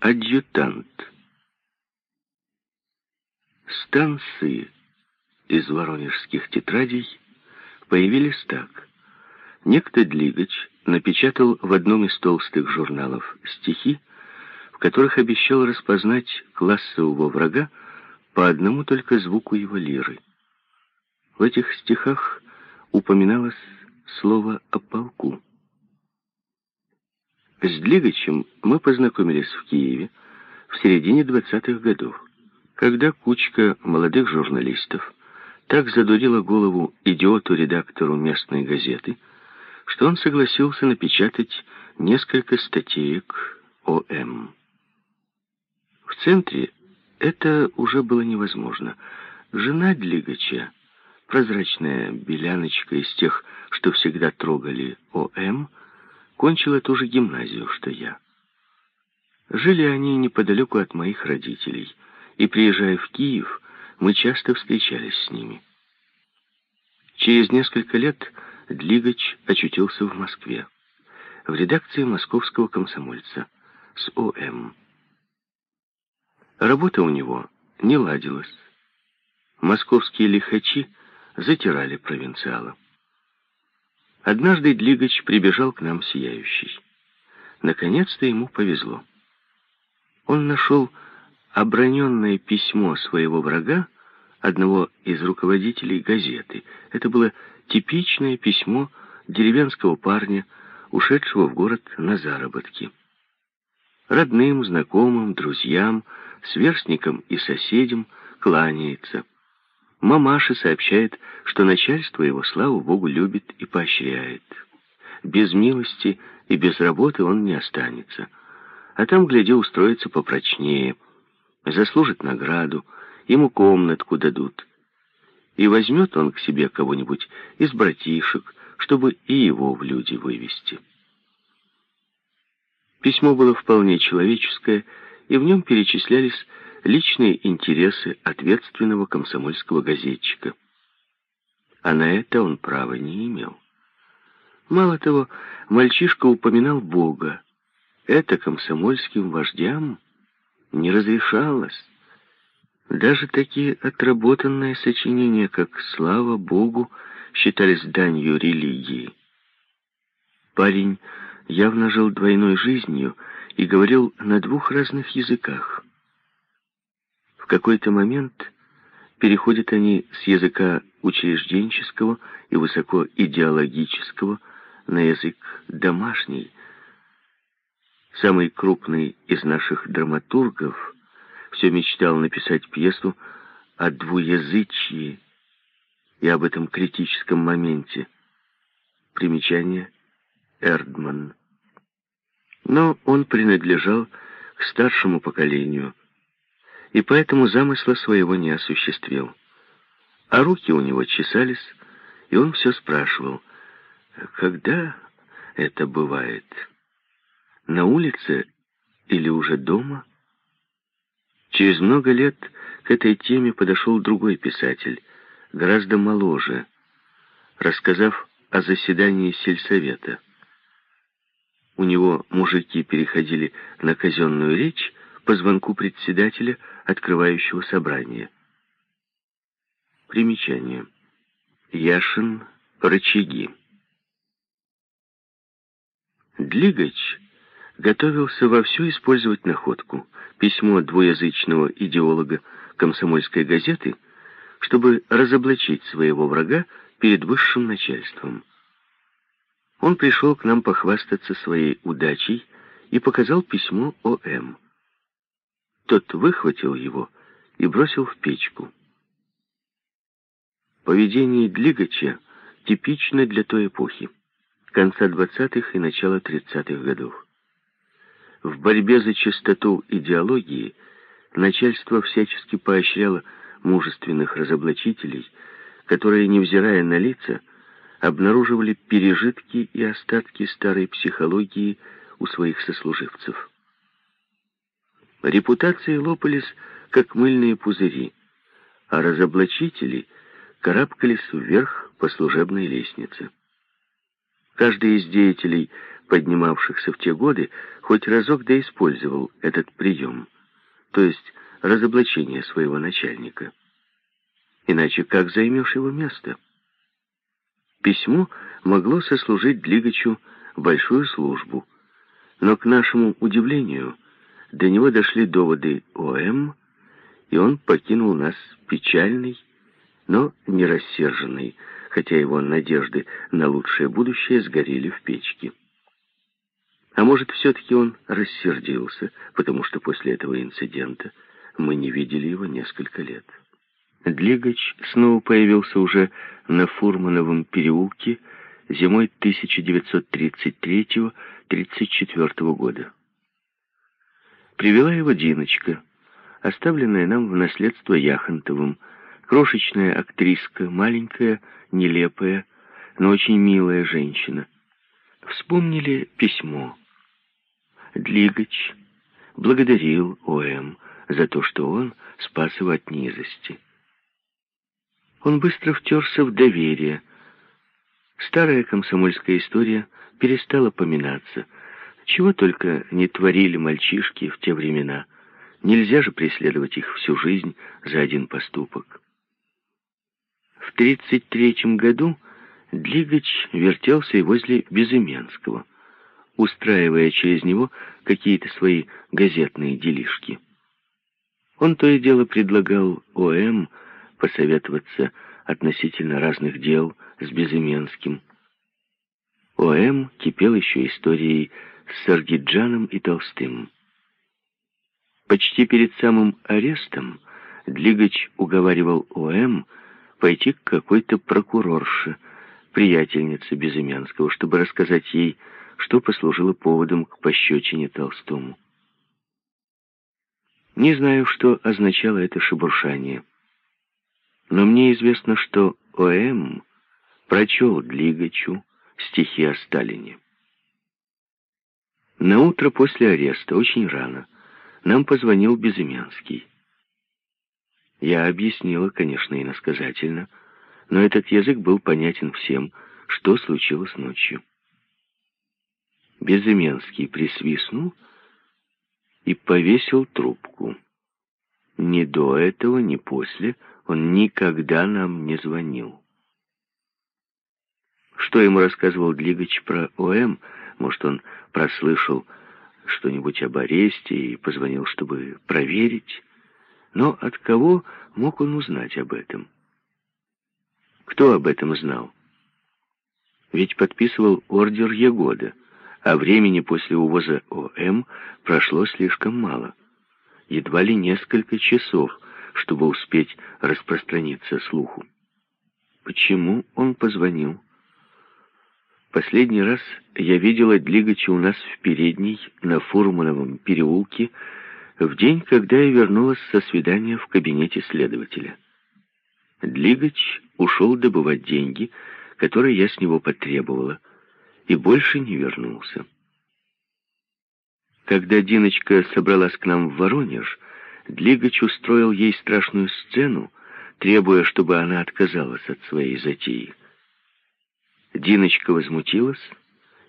Адъютант. Станции из воронежских тетрадей появились так. Некто Длигач напечатал в одном из толстых журналов стихи, в которых обещал распознать классового врага по одному только звуку его лиры. В этих стихах упоминалось слово о полку. С Длигачем мы познакомились в Киеве в середине 20-х годов, когда кучка молодых журналистов так задурила голову идиоту-редактору местной газеты, что он согласился напечатать несколько статеек ОМ. В центре это уже было невозможно. Жена Длигача, прозрачная беляночка из тех, что всегда трогали ОМ, кончила ту же гимназию, что я. Жили они неподалеку от моих родителей, и, приезжая в Киев, мы часто встречались с ними. Через несколько лет Длигач очутился в Москве, в редакции московского комсомольца с ОМ. Работа у него не ладилась. Московские лихачи затирали провинциала. Однажды Длигач прибежал к нам сияющий. Наконец-то ему повезло. Он нашел оброненное письмо своего врага, одного из руководителей газеты. Это было типичное письмо деревенского парня, ушедшего в город на заработки. Родным, знакомым, друзьям, сверстникам и соседям кланяется – Мамаша сообщает, что начальство его, славу Богу, любит и поощряет. Без милости и без работы он не останется. А там, гляди, устроится попрочнее. Заслужит награду, ему комнатку дадут. И возьмет он к себе кого-нибудь из братишек, чтобы и его в люди вывести. Письмо было вполне человеческое, и в нем перечислялись личные интересы ответственного комсомольского газетчика. А на это он права не имел. Мало того, мальчишка упоминал Бога. Это комсомольским вождям не разрешалось. Даже такие отработанные сочинения, как «Слава Богу», считались данью религии. Парень явно жил двойной жизнью и говорил на двух разных языках какой-то момент переходят они с языка учрежденческого и высокоидеологического на язык домашний. Самый крупный из наших драматургов все мечтал написать пьесу о двуязычии и об этом критическом моменте. Примечание Эрдман. Но он принадлежал к старшему поколению, и поэтому замысла своего не осуществил. А руки у него чесались, и он все спрашивал, когда это бывает? На улице или уже дома? Через много лет к этой теме подошел другой писатель, гораздо моложе, рассказав о заседании сельсовета. У него мужики переходили на казенную речь, по звонку председателя, открывающего собрание. Примечание. Яшин рычаги. Длигач готовился вовсю использовать находку, письмо двуязычного идеолога комсомольской газеты, чтобы разоблачить своего врага перед высшим начальством. Он пришел к нам похвастаться своей удачей и показал письмо О.М. Тот выхватил его и бросил в печку. Поведение Длигача типично для той эпохи, конца 20-х и начала 30-х годов. В борьбе за чистоту идеологии начальство всячески поощряло мужественных разоблачителей, которые, невзирая на лица, обнаруживали пережитки и остатки старой психологии у своих сослуживцев. Репутации лопались, как мыльные пузыри, а разоблачители карабкались вверх по служебной лестнице. Каждый из деятелей поднимавшихся в те годы, хоть разок да использовал этот прием, то есть разоблачение своего начальника. Иначе как займешь его место? Письмо могло сослужить Длигачу большую службу, но, к нашему удивлению, до него дошли доводы ОМ, и он покинул нас печальный, но не рассерженный, хотя его надежды на лучшее будущее сгорели в печке. А может, все-таки он рассердился, потому что после этого инцидента мы не видели его несколько лет. Длигач снова появился уже на Фурмановом переулке зимой 1933-34 года. Привела его Диночка, оставленная нам в наследство Яхонтовым, крошечная актриска, маленькая, нелепая, но очень милая женщина. Вспомнили письмо. Длигач благодарил О.М. за то, что он спас его от низости. Он быстро втерся в доверие. Старая комсомольская история перестала поминаться. Чего только не творили мальчишки в те времена. Нельзя же преследовать их всю жизнь за один поступок. В 33 году Длигач вертелся и возле Безыменского, устраивая через него какие-то свои газетные делишки. Он то и дело предлагал ОМ посоветоваться относительно разных дел с Безыменским. О.М. кипел еще историей с Саргиджаном и Толстым. Почти перед самым арестом Длигач уговаривал О.М. пойти к какой-то прокурорше, приятельнице Безыменского, чтобы рассказать ей, что послужило поводом к пощечине Толстому. Не знаю, что означало это шебуршание. Но мне известно, что О.М. прочел Длигачу стихи о Сталине. На утро после ареста, очень рано, нам позвонил Безымянский. Я объяснила, конечно, иносказательно, но этот язык был понятен всем, что случилось ночью. Безыменский присвистнул и повесил трубку. Ни до этого, ни после он никогда нам не звонил. Что ему рассказывал Длигач про ОМ? Может, он прослышал что-нибудь об аресте и позвонил, чтобы проверить? Но от кого мог он узнать об этом? Кто об этом знал? Ведь подписывал ордер Егода, а времени после увоза ОМ прошло слишком мало. Едва ли несколько часов — чтобы успеть распространиться слуху. Почему он позвонил? Последний раз я видела Длигача у нас в передней на Фурмановом переулке в день, когда я вернулась со свидания в кабинете следователя. Длигач ушел добывать деньги, которые я с него потребовала, и больше не вернулся. Когда Диночка собралась к нам в Воронеж, Длигач устроил ей страшную сцену, требуя, чтобы она отказалась от своей затеи. Диночка возмутилась,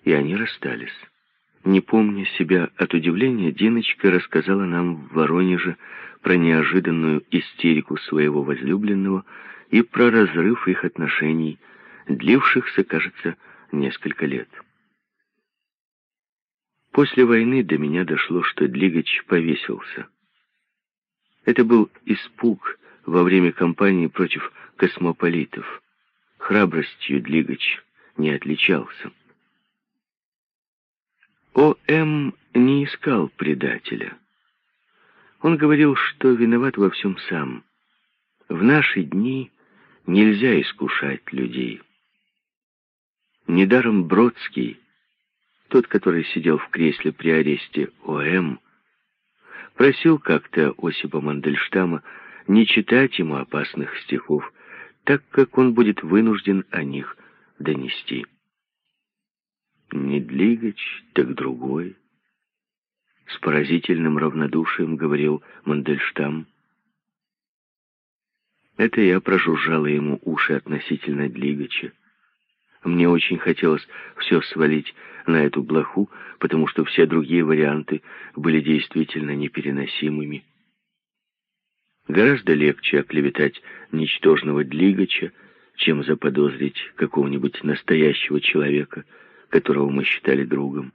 и они расстались. Не помня себя от удивления, Диночка рассказала нам в Воронеже про неожиданную истерику своего возлюбленного и про разрыв их отношений, длившихся, кажется, несколько лет. После войны до меня дошло, что Длигач повесился. Это был испуг во время кампании против космополитов. Храбростью Длигач не отличался. О.М. не искал предателя. Он говорил, что виноват во всем сам. В наши дни нельзя искушать людей. Недаром Бродский, тот, который сидел в кресле при аресте О.М., Просил как-то Осипа Мандельштама не читать ему опасных стихов, так как он будет вынужден о них донести. Не Длигач, так другой. С поразительным равнодушием говорил Мандельштам. Это я прожужжала ему уши относительно Длигача. Мне очень хотелось все свалить на эту блоху, потому что все другие варианты были действительно непереносимыми. Гораздо легче оклеветать ничтожного Длигача, чем заподозрить какого-нибудь настоящего человека, которого мы считали другом.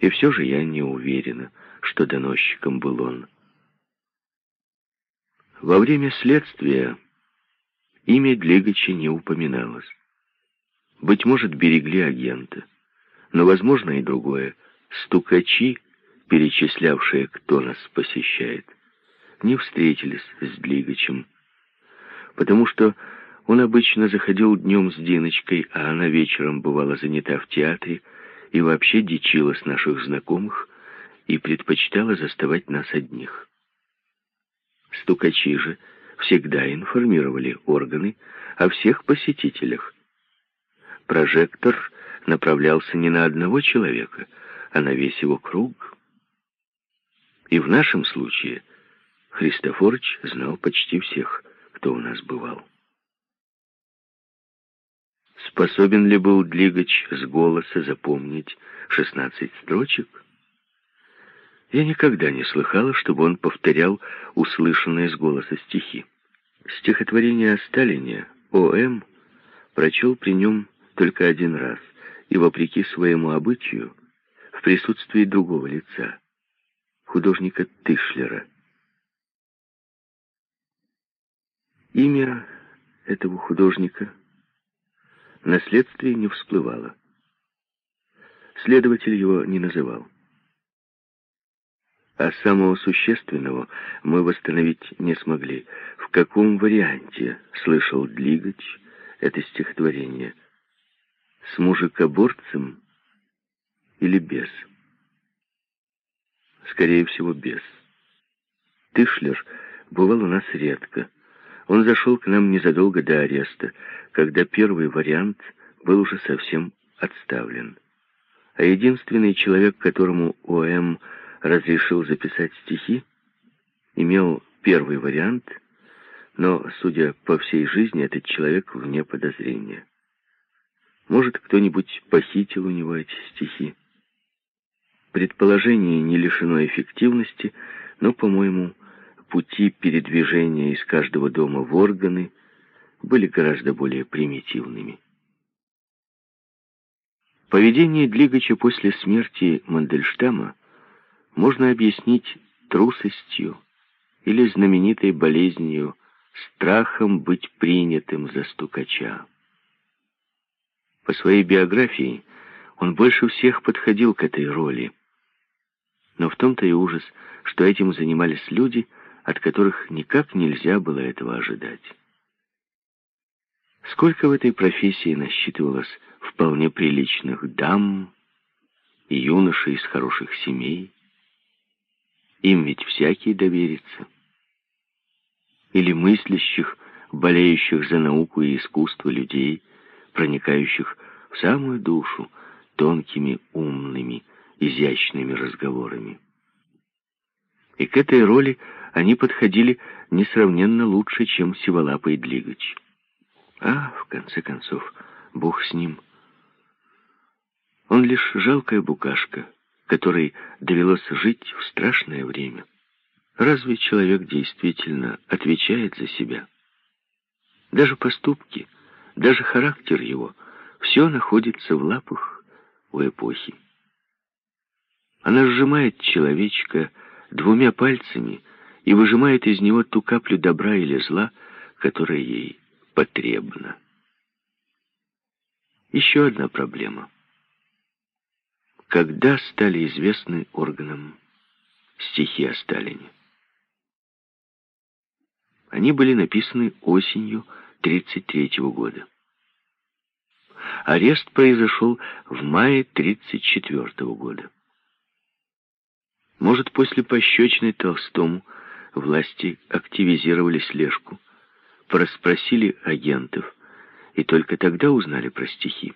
И все же я не уверена, что доносчиком был он. Во время следствия имя Длигача не упоминалось. Быть может, берегли агента, но, возможно, и другое. Стукачи, перечислявшие, кто нас посещает, не встретились с Длигачем, потому что он обычно заходил днем с Диночкой, а она вечером бывала занята в театре и вообще дичила с наших знакомых и предпочитала заставать нас одних. Стукачи же всегда информировали органы о всех посетителях. Прожектор направлялся не на одного человека, а на весь его круг. И в нашем случае Христофорович знал почти всех, кто у нас бывал. Способен ли был Длигач с голоса запомнить шестнадцать строчек? Я никогда не слыхала, чтобы он повторял услышанные с голоса стихи. Стихотворение о Сталине О.М. прочел при нем только один раз, и, вопреки своему обычаю, в присутствии другого лица, художника Тышлера. Имя этого художника на следствии не всплывало. Следователь его не называл. А самого существенного мы восстановить не смогли. В каком варианте слышал Длигач это стихотворение? С мужикоборцем или без? Скорее всего, без. Тышлер бывал у нас редко. Он зашел к нам незадолго до ареста, когда первый вариант был уже совсем отставлен. А единственный человек, которому ОМ разрешил записать стихи, имел первый вариант, но, судя по всей жизни, этот человек вне подозрения. Может, кто-нибудь похитил у него эти стихи. Предположение не лишено эффективности, но, по-моему, пути передвижения из каждого дома в органы были гораздо более примитивными. Поведение Длигача после смерти Мандельштама можно объяснить трусостью или знаменитой болезнью, страхом быть принятым за стукача. По своей биографии он больше всех подходил к этой роли. Но в том-то и ужас, что этим занимались люди, от которых никак нельзя было этого ожидать. Сколько в этой профессии насчитывалось вполне приличных дам и юношей из хороших семей, им ведь всякий доверится. Или мыслящих, болеющих за науку и искусство людей, проникающих в самую душу тонкими, умными, изящными разговорами. И к этой роли они подходили несравненно лучше, чем Сиволапый Длигач. А, в конце концов, Бог с ним. Он лишь жалкая букашка, которой довелось жить в страшное время. Разве человек действительно отвечает за себя? Даже поступки, даже характер его, все находится в лапах у эпохи. Она сжимает человечка двумя пальцами и выжимает из него ту каплю добра или зла, которая ей потребна. Еще одна проблема — когда стали известны органам стихи о Сталине. Они были написаны осенью 1933 года. Арест произошел в мае 1934 года. Может, после пощечины Толстому власти активизировали слежку, проспросили агентов и только тогда узнали про стихи.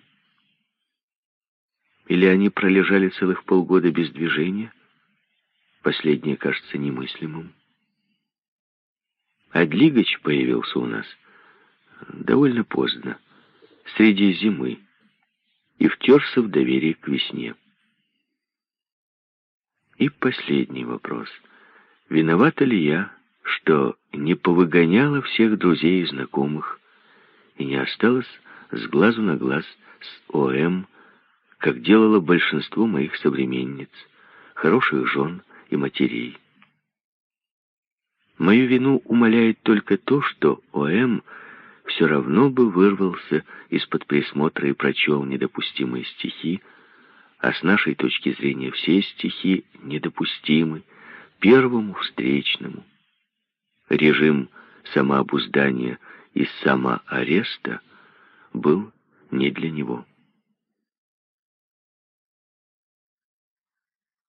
Или они пролежали целых полгода без движения? Последнее кажется немыслимым. А Длигач появился у нас довольно поздно, среди зимы и втерся в доверие к весне. И последний вопрос. Виновата ли я, что не повыгоняла всех друзей и знакомых и не осталась с глазу на глаз с ОМ, как делало большинство моих современниц, хороших жен и матерей? Мою вину умаляет только то, что ОМ все равно бы вырвался из-под присмотра и прочел недопустимые стихи, а с нашей точки зрения все стихи недопустимы первому встречному. Режим самообуздания и самоареста был не для него.